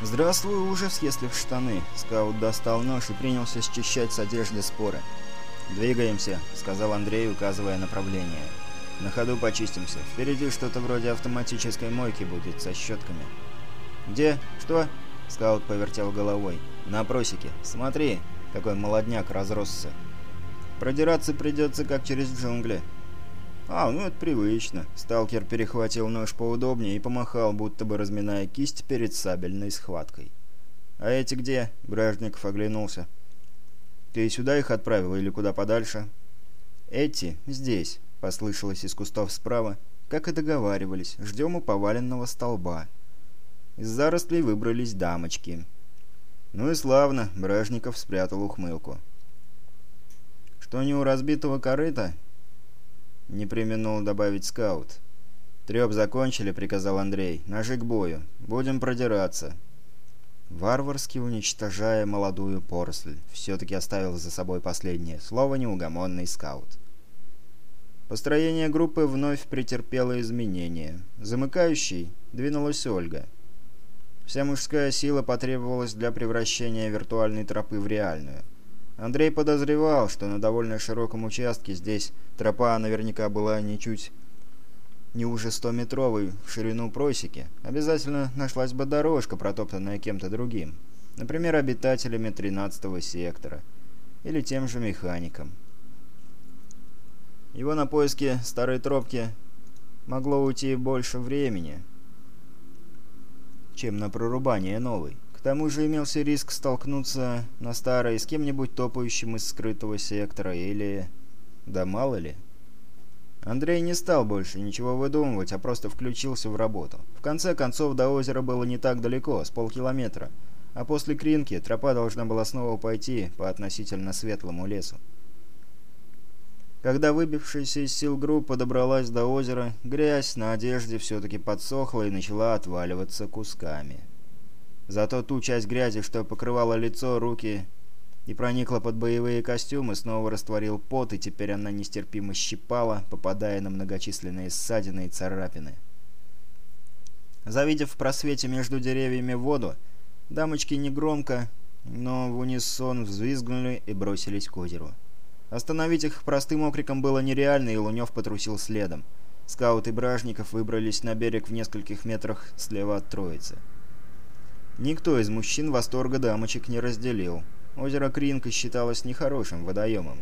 Здравствуй, ужас, если в штаны. Скаут достал нож и принялся счищать с одежды споры. «Двигаемся», — сказал Андрей, указывая направление. «На ходу почистимся. Впереди что-то вроде автоматической мойки будет со щетками». «Где? Что?» — скаут повертел головой. «На просеке. Смотри, какой молодняк разросся. Продираться придется, как через джунгли». «А, ну это привычно». Сталкер перехватил нож поудобнее и помахал, будто бы разминая кисть перед сабельной схваткой. «А эти где?» — Бражников оглянулся. «Ты сюда их отправил или куда подальше?» «Эти здесь», — послышалось из кустов справа. «Как и договаривались, ждем у поваленного столба». Из зарослей выбрались дамочки. «Ну и славно», — Бражников спрятал ухмылку. «Что не у разбитого корыта, — не применул добавить скаут. «Трёп закончили», — приказал Андрей. «Ножи к бою. Будем продираться». Варварски уничтожая молодую поросль, все-таки оставил за собой последнее слово неугомонный скаут. Построение группы вновь претерпело изменения. Замыкающий двинулась Ольга. Вся мужская сила потребовалась для превращения виртуальной тропы в реальную — Андрей подозревал, что на довольно широком участке здесь тропа наверняка была ничуть не уже 100-метровой в ширину просеки. Обязательно нашлась бы дорожка, протоптанная кем-то другим. Например, обитателями 13-го сектора. Или тем же механиком. Его на поиске старой тропки могло уйти больше времени, чем на прорубание новой. К тому же имелся риск столкнуться на старой с кем-нибудь топающим из скрытого сектора или... Да мало ли. Андрей не стал больше ничего выдумывать, а просто включился в работу. В конце концов, до озера было не так далеко, с полкилометра. А после Кринки тропа должна была снова пойти по относительно светлому лесу. Когда выбившаяся из сил группа добралась до озера, грязь на одежде все-таки подсохла и начала отваливаться кусками. Зато ту часть грязи, что покрывала лицо, руки и проникла под боевые костюмы, снова растворил пот, и теперь она нестерпимо щипала, попадая на многочисленные ссадины и царапины. Завидев в просвете между деревьями воду, дамочки негромко, но в унисон взвизгнули и бросились к озеру. Остановить их простым окриком было нереально, и Лунев потрусил следом. Скауты Бражников выбрались на берег в нескольких метрах слева от Троицы. Никто из мужчин восторга дамочек не разделил. Озеро Кринка считалось нехорошим водоемом.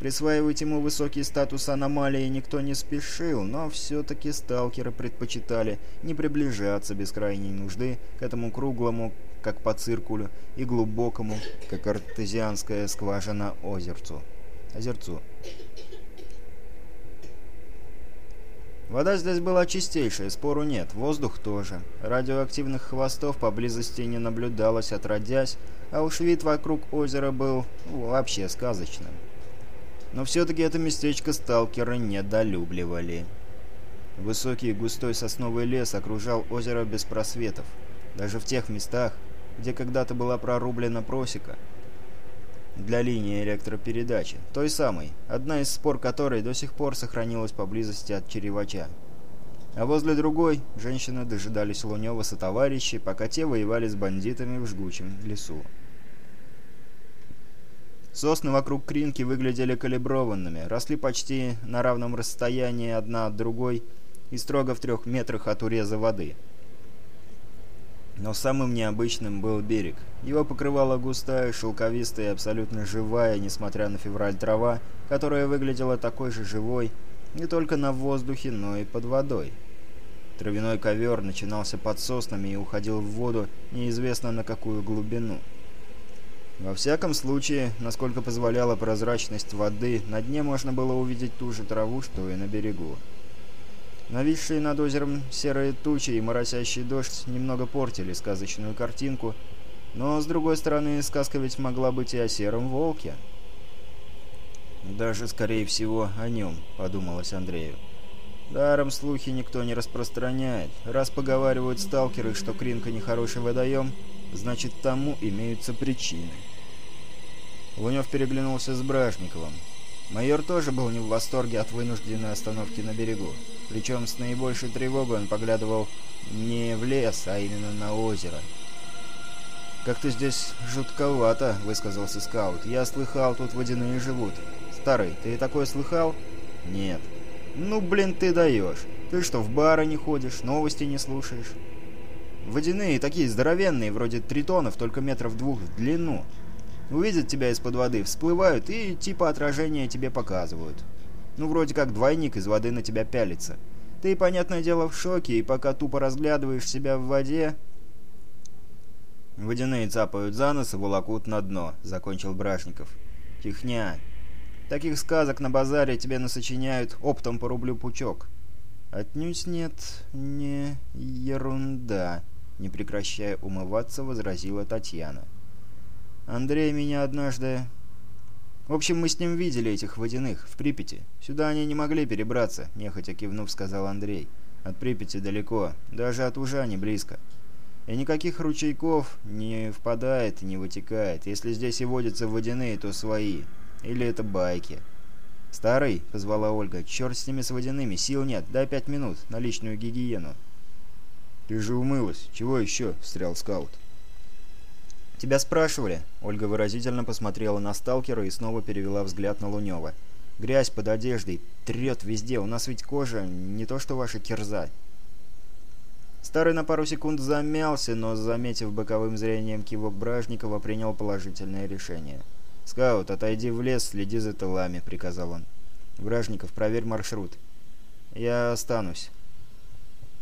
Присваивать ему высокий статус аномалии никто не спешил, но все-таки сталкеры предпочитали не приближаться без крайней нужды к этому круглому, как по циркулю, и глубокому, как артезианская скважина, озерцу. Озерцу. Вода здесь была чистейшая, спору нет, воздух тоже. Радиоактивных хвостов поблизости не наблюдалось, отродясь, а уж вид вокруг озера был вообще сказочным. Но все-таки это местечко сталкеры недолюбливали. Высокий густой сосновый лес окружал озеро без просветов. Даже в тех местах, где когда-то была прорублена просека, для линии электропередачи, той самой, одна из спор которой до сих пор сохранилась поблизости от черевача. А возле другой женщины дожидались Лунева со товарищей, пока те воевали с бандитами в жгучем лесу. Сосны вокруг Кринки выглядели калиброванными, росли почти на равном расстоянии одна от другой и строго в трех метрах от уреза воды – но самым необычным был берег. Его покрывала густая, шелковистая и абсолютно живая, несмотря на февраль трава, которая выглядела такой же живой не только на воздухе, но и под водой. Травяной ковер начинался под соснами и уходил в воду неизвестно на какую глубину. Во всяком случае, насколько позволяла прозрачность воды, на дне можно было увидеть ту же траву, что и на берегу. Нависшие над озером серые тучи и моросящий дождь немного портили сказочную картинку, но, с другой стороны, сказка ведь могла быть и о сером волке. «Даже, скорее всего, о нем», — подумалось Андрею. «Даром слухи никто не распространяет. Раз поговаривают сталкеры, что Кринка нехороший водоем, значит, тому имеются причины». Лунев переглянулся с Бражниковым. Майор тоже был не в восторге от вынужденной остановки на берегу. Причем с наибольшей тревогой он поглядывал не в лес, а именно на озеро. «Как-то здесь жутковато», — высказался скаут. «Я слыхал, тут водяные живут». «Старый, ты такое слыхал?» «Нет». «Ну, блин, ты даешь. Ты что, в бары не ходишь, новости не слушаешь?» «Водяные такие здоровенные, вроде тритонов, только метров двух в длину». Увидят тебя из-под воды, всплывают и типа отражение тебе показывают. Ну, вроде как двойник из воды на тебя пялится. Ты, понятное дело, в шоке, и пока тупо разглядываешь себя в воде... «Водяные цапают за нос и волокут на дно», — закончил Брашников. Тихня. Таких сказок на базаре тебе насочиняют оптом по рублю пучок». «Отнюдь нет, не ерунда», — не прекращая умываться, возразила Татьяна. Андрей меня однажды... В общем, мы с ним видели этих водяных, в Припяти. Сюда они не могли перебраться, нехотя кивнув, сказал Андрей. От Припяти далеко, даже от Ужа не близко. И никаких ручейков не впадает и не вытекает. Если здесь и водятся водяные, то свои. Или это байки. «Старый», — позвала Ольга, — «черт с ними с водяными, сил нет, дай пять минут на личную гигиену». «Ты же умылась, чего еще?» — встрял скаут. «Тебя спрашивали?» Ольга выразительно посмотрела на сталкера и снова перевела взгляд на Лунева. «Грязь под одеждой, трет везде, у нас ведь кожа, не то что ваша кирза». Старый на пару секунд замялся, но, заметив боковым зрением кивок Бражникова, принял положительное решение. «Скаут, отойди в лес, следи за тылами», — приказал он. «Бражников, проверь маршрут». «Я останусь».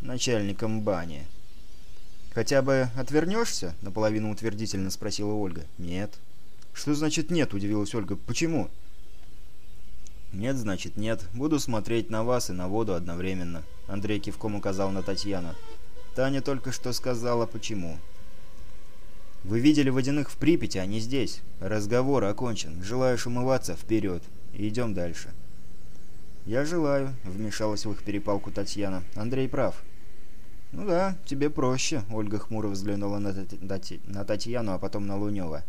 «Начальником бани». «Хотя бы отвернешься?» — наполовину утвердительно спросила Ольга. «Нет». «Что значит нет?» — удивилась Ольга. «Почему?» «Нет, значит нет. Буду смотреть на вас и на воду одновременно», — Андрей кивком указал на Татьяну. «Таня только что сказала, почему». «Вы видели водяных в Припяти, а не здесь. Разговор окончен. Желаешь умываться? Вперед. Идем дальше». «Я желаю», — вмешалась в их перепалку Татьяна. «Андрей прав. «Ну да, тебе проще», — Ольга хмуро взглянула на, Тати... на Татьяну, а потом на Лунева.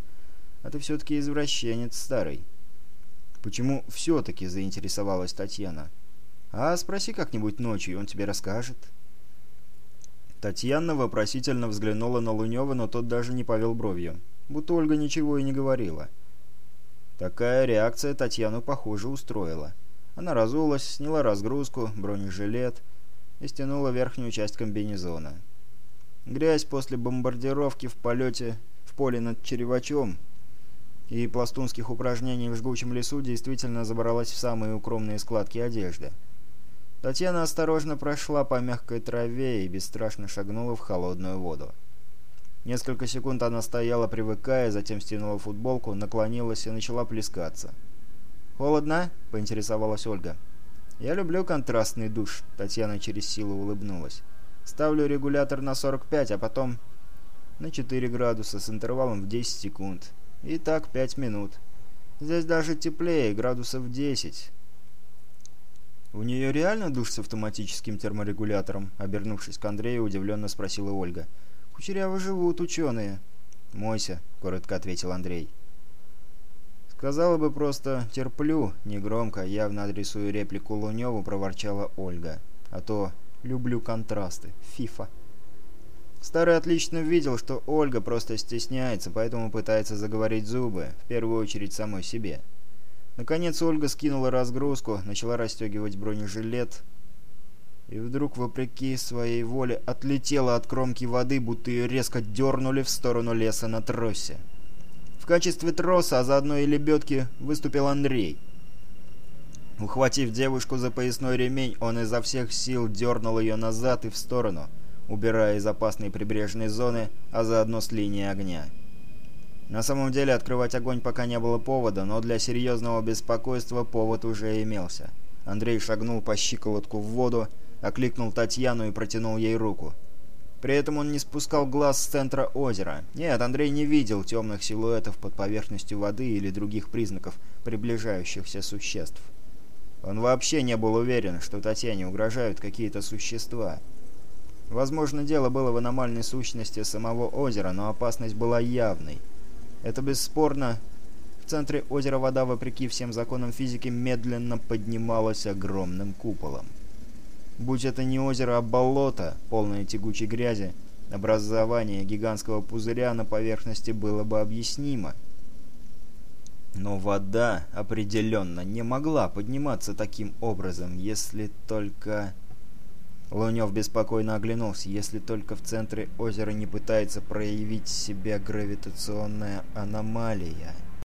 «А ты все-таки извращенец старый». «Почему все-таки?» — заинтересовалась Татьяна. «А спроси как-нибудь ночью, и он тебе расскажет». Татьяна вопросительно взглянула на Лунева, но тот даже не повел бровью. Будто Ольга ничего и не говорила. Такая реакция Татьяну, похоже, устроила. Она разулась, сняла разгрузку, бронежилет — и стянула верхнюю часть комбинезона. Грязь после бомбардировки в полете в поле над Черевачом и пластунских упражнений в жгучем лесу действительно забралась в самые укромные складки одежды. Татьяна осторожно прошла по мягкой траве и бесстрашно шагнула в холодную воду. Несколько секунд она стояла, привыкая, затем стянула футболку, наклонилась и начала плескаться. «Холодно?» — поинтересовалась Ольга. «Я люблю контрастный душ», — Татьяна через силу улыбнулась. «Ставлю регулятор на 45, а потом на 4 градуса с интервалом в 10 секунд. И так 5 минут. Здесь даже теплее, градусов 10». «У нее реально душ с автоматическим терморегулятором?» — обернувшись к Андрею, удивленно спросила Ольга. «Кучеряво живут ученые». «Мойся», — коротко ответил Андрей. «Сказала бы просто «терплю», негромко, явно адресую реплику Лунёву, проворчала Ольга. «А то люблю контрасты. Фифа». Старый отлично видел, что Ольга просто стесняется, поэтому пытается заговорить зубы, в первую очередь самой себе. Наконец Ольга скинула разгрузку, начала расстегивать бронежилет, и вдруг, вопреки своей воле, отлетела от кромки воды, будто ее резко дернули в сторону леса на тросе качестве троса, а заодно и лебедки, выступил Андрей. Ухватив девушку за поясной ремень, он изо всех сил дернул ее назад и в сторону, убирая из опасной прибрежной зоны, а заодно с линии огня. На самом деле открывать огонь пока не было повода, но для серьезного беспокойства повод уже имелся. Андрей шагнул по щиколотку в воду, окликнул Татьяну и протянул ей руку. При этом он не спускал глаз с центра озера. Нет, Андрей не видел темных силуэтов под поверхностью воды или других признаков приближающихся существ. Он вообще не был уверен, что Татьяне угрожают какие-то существа. Возможно, дело было в аномальной сущности самого озера, но опасность была явной. Это бесспорно. В центре озера вода, вопреки всем законам физики, медленно поднималась огромным куполом. Будь это не озеро, а болото, полное тягучей грязи, образование гигантского пузыря на поверхности было бы объяснимо. Но вода определенно не могла подниматься таким образом, если только... Лунёв беспокойно оглянулся, если только в центре озера не пытается проявить себя гравитационная аномалия.